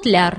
футляр